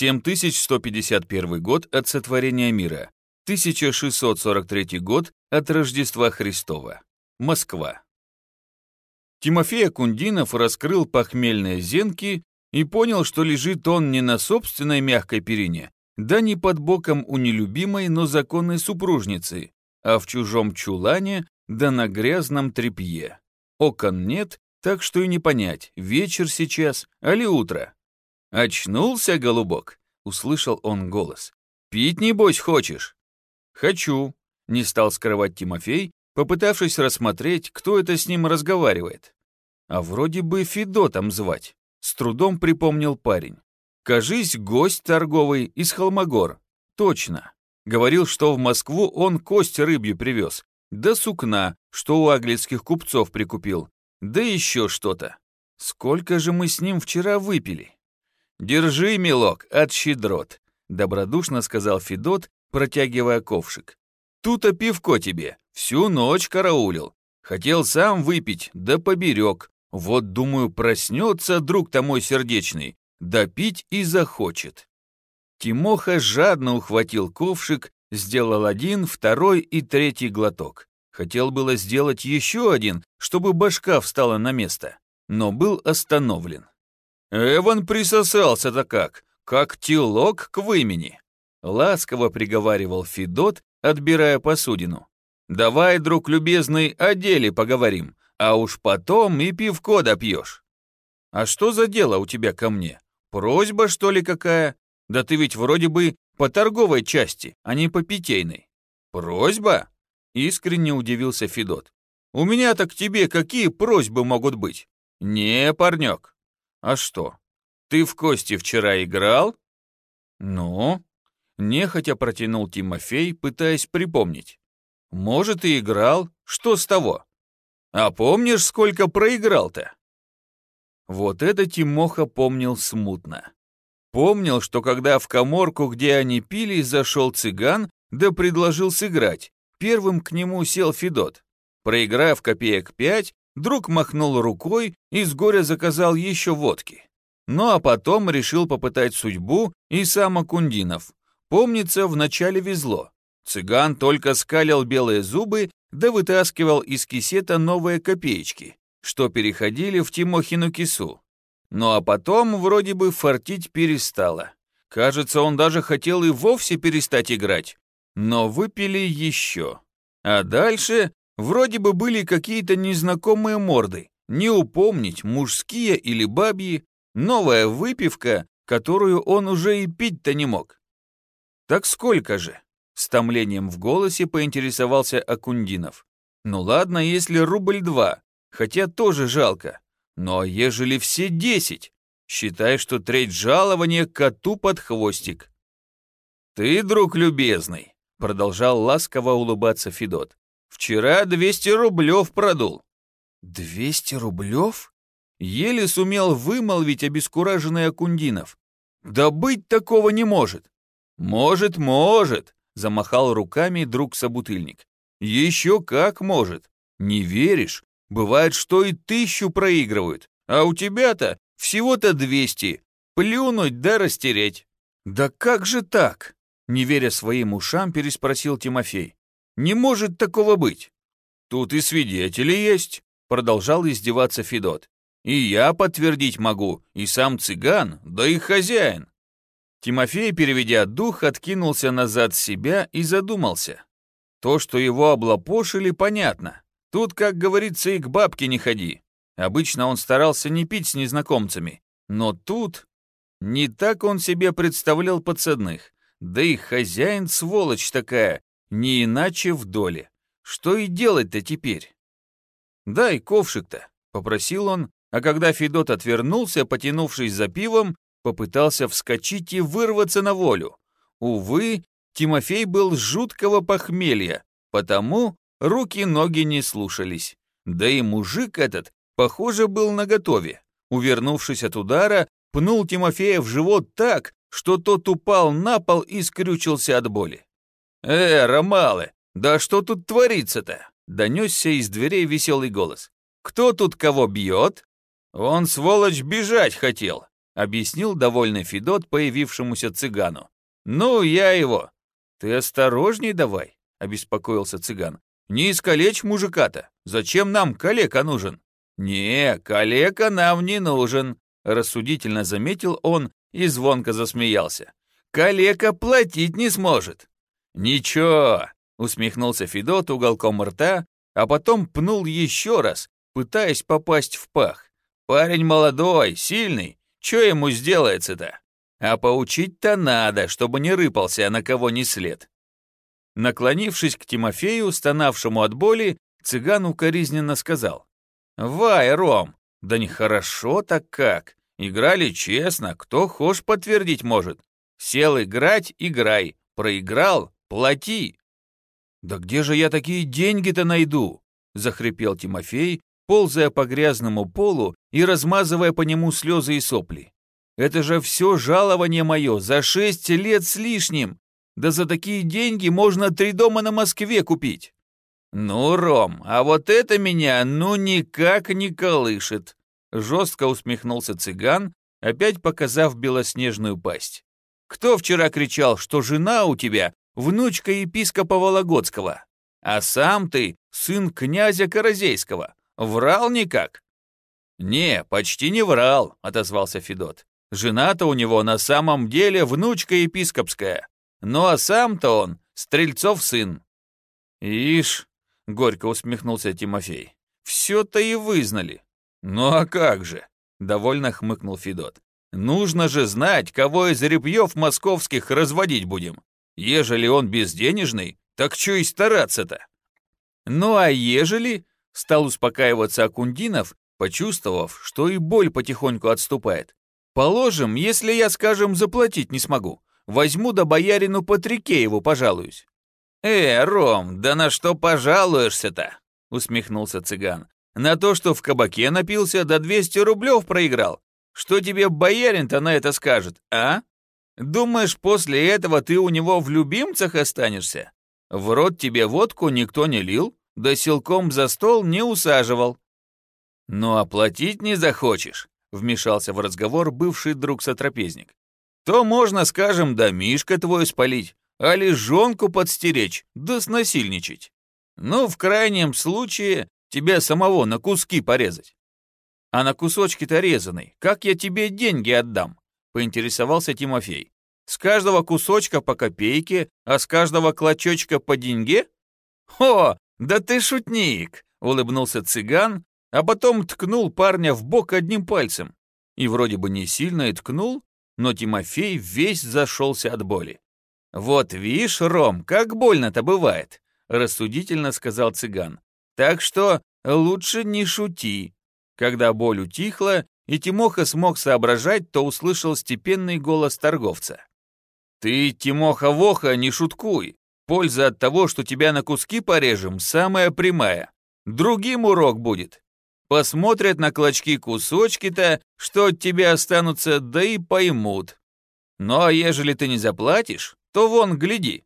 7151 год от сотворения мира, 1643 год от Рождества Христова. Москва. Тимофей Акундинов раскрыл похмельные зенки и понял, что лежит он не на собственной мягкой перине, да не под боком у нелюбимой, но законной супружницы, а в чужом чулане, да на грязном тряпье. Окон нет, так что и не понять, вечер сейчас, али утро. «Очнулся, голубок?» — услышал он голос. «Пить, небось, хочешь?» «Хочу», — не стал скрывать Тимофей, попытавшись рассмотреть, кто это с ним разговаривает. А вроде бы Федотом звать, с трудом припомнил парень. Кажись, гость торговый из Холмогор. Точно. Говорил, что в Москву он кость рыбью привез, да сукна, что у аглицких купцов прикупил, да еще что-то. Сколько же мы с ним вчера выпили? Держи, милок, от щедрот, добродушно сказал Федот, протягивая ковшик. Тут-то пивко тебе, всю ночь караулил. Хотел сам выпить, да поберег. Вот, думаю, проснется друг-то мой сердечный, да пить и захочет. Тимоха жадно ухватил ковшик, сделал один, второй и третий глоток. Хотел было сделать еще один, чтобы башка встала на место, но был остановлен. Эван присосался-то как, как телок к вымени. Ласково приговаривал Федот, отбирая посудину. «Давай, друг любезный, о деле поговорим, а уж потом и пивко допьешь». «А что за дело у тебя ко мне? Просьба, что ли, какая? Да ты ведь вроде бы по торговой части, а не по питейной». «Просьба?» — искренне удивился Федот. «У меня-то к тебе какие просьбы могут быть?» «Не, парнек». «А что? Ты в кости вчера играл?» «Ну?» Нехотя протянул Тимофей, пытаясь припомнить. «Может, и играл. Что с того? А помнишь, сколько проиграл-то?» Вот это Тимоха помнил смутно. Помнил, что когда в коморку, где они пили, зашел цыган, да предложил сыграть, первым к нему сел Федот. Проиграв копеек пять, друг махнул рукой и с горя заказал еще водки. Ну а потом решил попытать судьбу и сам Акундинов, Помнится, вначале везло. Цыган только скалил белые зубы, да вытаскивал из кисета новые копеечки, что переходили в Тимохину кису. Ну а потом вроде бы фартить перестало. Кажется, он даже хотел и вовсе перестать играть. Но выпили еще. А дальше вроде бы были какие-то незнакомые морды. Не упомнить, мужские или бабьи. Новая выпивка, которую он уже и пить-то не мог. «Так сколько же?» — с томлением в голосе поинтересовался Акундинов. «Ну ладно, если рубль два, хотя тоже жалко. Но ежели все десять, считай, что треть жалования коту под хвостик». «Ты, друг любезный», — продолжал ласково улыбаться Федот, «вчера двести рублев продул». «Двести рублев?» Еле сумел вымолвить обескураженный Акундинов. «Да быть такого не может. «Может, может», — замахал руками друг-собутыльник. «Еще как может. Не веришь? Бывает, что и тысячу проигрывают, а у тебя-то всего-то двести. Плюнуть да растереть». «Да как же так?» — не веря своим ушам, переспросил Тимофей. «Не может такого быть». «Тут и свидетели есть», — продолжал издеваться Федот. «И я подтвердить могу, и сам цыган, да и хозяин. Тимофей, переведя дух, откинулся назад себя и задумался. То, что его облапошили, понятно. Тут, как говорится, и к бабке не ходи. Обычно он старался не пить с незнакомцами. Но тут... Не так он себе представлял подсадных. Да и хозяин сволочь такая, не иначе в доле. Что и делать-то теперь? «Дай ковшик-то», — попросил он, а когда Федот отвернулся, потянувшись за пивом, попытался вскочить и вырваться на волю. Увы, Тимофей был жуткого похмелья, потому руки-ноги не слушались. Да и мужик этот, похоже, был наготове. Увернувшись от удара, пнул Тимофея в живот так, что тот упал на пол и скрючился от боли. «Э, Ромалы, да что тут творится-то?» Донесся из дверей веселый голос. «Кто тут кого бьет?» «Он, сволочь, бежать хотел. объяснил довольный Федот появившемуся цыгану. «Ну, я его». «Ты осторожней давай», — обеспокоился цыган. «Не искалечь мужика-то. Зачем нам калека нужен?» «Не, калека нам не нужен», — рассудительно заметил он и звонко засмеялся. «Калека платить не сможет». «Ничего», — усмехнулся Федот уголком рта, а потом пнул еще раз, пытаясь попасть в пах. «Парень молодой, сильный, что ему сделается-то? А поучить-то надо, чтобы не рыпался на кого ни след». Наклонившись к Тимофею, стонавшему от боли, цыган укоризненно сказал. «Вай, Ром, да нехорошо так как. Играли честно, кто хошь подтвердить может. Сел играть — играй, проиграл — плати». «Да где же я такие деньги-то найду?» — захрипел Тимофей, ползая по грязному полу и размазывая по нему слезы и сопли. «Это же все жалование мое за шесть лет с лишним! Да за такие деньги можно три дома на Москве купить!» «Ну, Ром, а вот это меня ну никак не колышет!» Жестко усмехнулся цыган, опять показав белоснежную пасть. «Кто вчера кричал, что жена у тебя внучка епископа Вологодского, а сам ты сын князя Каразейского? Врал никак?» «Не, почти не врал», — отозвался Федот. «Жена-то у него на самом деле внучка епископская. Ну а сам-то он Стрельцов сын». «Ишь», — горько усмехнулся Тимофей, — «все-то и вызнали». «Ну а как же?» — довольно хмыкнул Федот. «Нужно же знать, кого из репьев московских разводить будем. Ежели он безденежный, так что и стараться-то?» «Ну а ежели?» Стал успокаиваться Акундинов, почувствовав, что и боль потихоньку отступает. «Положим, если я, скажем, заплатить не смогу, возьму да боярину Патрикееву пожалуюсь». «Э, Ром, да на что пожалуешься-то?» усмехнулся цыган. «На то, что в кабаке напился, до да 200 рублев проиграл. Что тебе боярин-то на это скажет, а? Думаешь, после этого ты у него в любимцах останешься? В рот тебе водку никто не лил, да силком за стол не усаживал. «Ну, оплатить не захочешь», — вмешался в разговор бывший друг-сотрапезник. «То можно, скажем, да Мишка твой спалить, а жонку подстеречь, да снасильничать. Ну, в крайнем случае, тебя самого на куски порезать». «А на кусочки-то резанный, как я тебе деньги отдам?» — поинтересовался Тимофей. «С каждого кусочка по копейке, а с каждого клочочка по деньге?» «О, да ты шутник!» — улыбнулся цыган, а потом ткнул парня в бок одним пальцем. И вроде бы не сильно и ткнул, но Тимофей весь зашелся от боли. «Вот видишь, Ром, как больно-то бывает», — рассудительно сказал цыган. «Так что лучше не шути». Когда боль утихла, и Тимоха смог соображать, то услышал степенный голос торговца. «Ты, Тимоха-воха, не шуткуй. Польза от того, что тебя на куски порежем, самая прямая. Другим урок будет. Посмотрят на клочки кусочки-то, что от тебя останутся, да и поймут. Ну а ежели ты не заплатишь, то вон, гляди».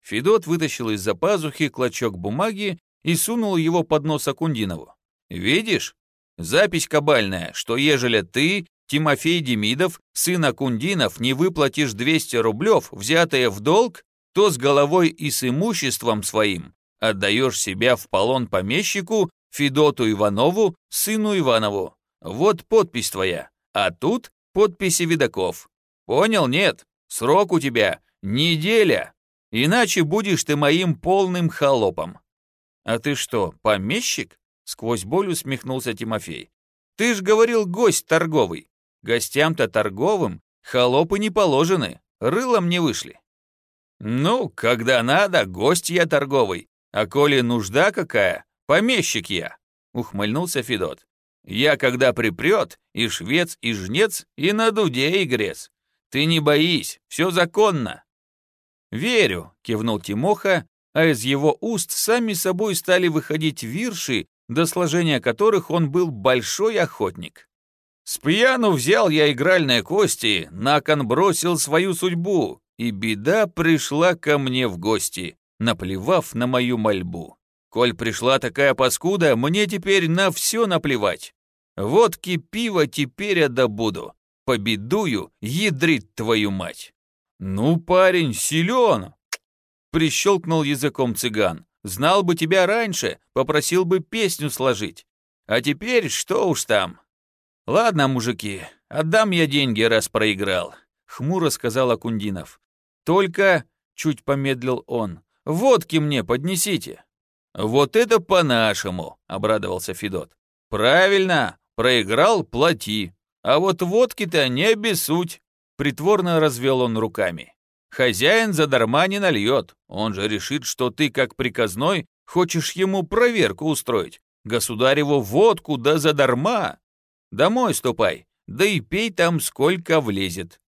Федот вытащил из-за пазухи клочок бумаги и сунул его под нос Акундинову. «Видишь? Запись кабальная, что ежели ты, Тимофей Демидов, сын Акундинов, не выплатишь 200 рублев, взятые в долг, то с головой и с имуществом своим отдаешь себя в полон помещику Федоту Иванову, сыну Иванову. Вот подпись твоя, а тут подписи видаков. Понял, нет? Срок у тебя неделя, иначе будешь ты моим полным холопом. А ты что, помещик? Сквозь боль усмехнулся Тимофей. Ты ж говорил гость торговый. Гостям-то торговым холопы не положены, рылом не вышли. «Ну, когда надо, гость я торговый, а коли нужда какая, помещик я», — ухмыльнулся Федот. «Я когда припрет, и швец, и жнец, и на дуде игрец. Ты не боись, все законно». «Верю», — кивнул Тимоха, а из его уст сами собой стали выходить вирши, до сложения которых он был большой охотник. «С пьяну взял я игральные кости, на кон бросил свою судьбу, и беда пришла ко мне в гости, наплевав на мою мольбу. Коль пришла такая паскуда, мне теперь на все наплевать. Водки, пива теперь я добуду. Победую, ядрит твою мать. Ну, парень, силен. Прищелкнул языком цыган. Знал бы тебя раньше, попросил бы песню сложить. А теперь что уж там. Ладно, мужики, отдам я деньги, раз проиграл. Хмуро сказал Акундинов. Только, чуть помедлил он, водки мне поднесите. Вот это по-нашему, обрадовался Федот. Правильно, проиграл, плати. А вот водки-то не обессудь. Притворно развел он руками. Хозяин задарма не нальет. Он же решит, что ты, как приказной, хочешь ему проверку устроить. Государеву водку да задарма. Домой ступай, да и пей там сколько влезет.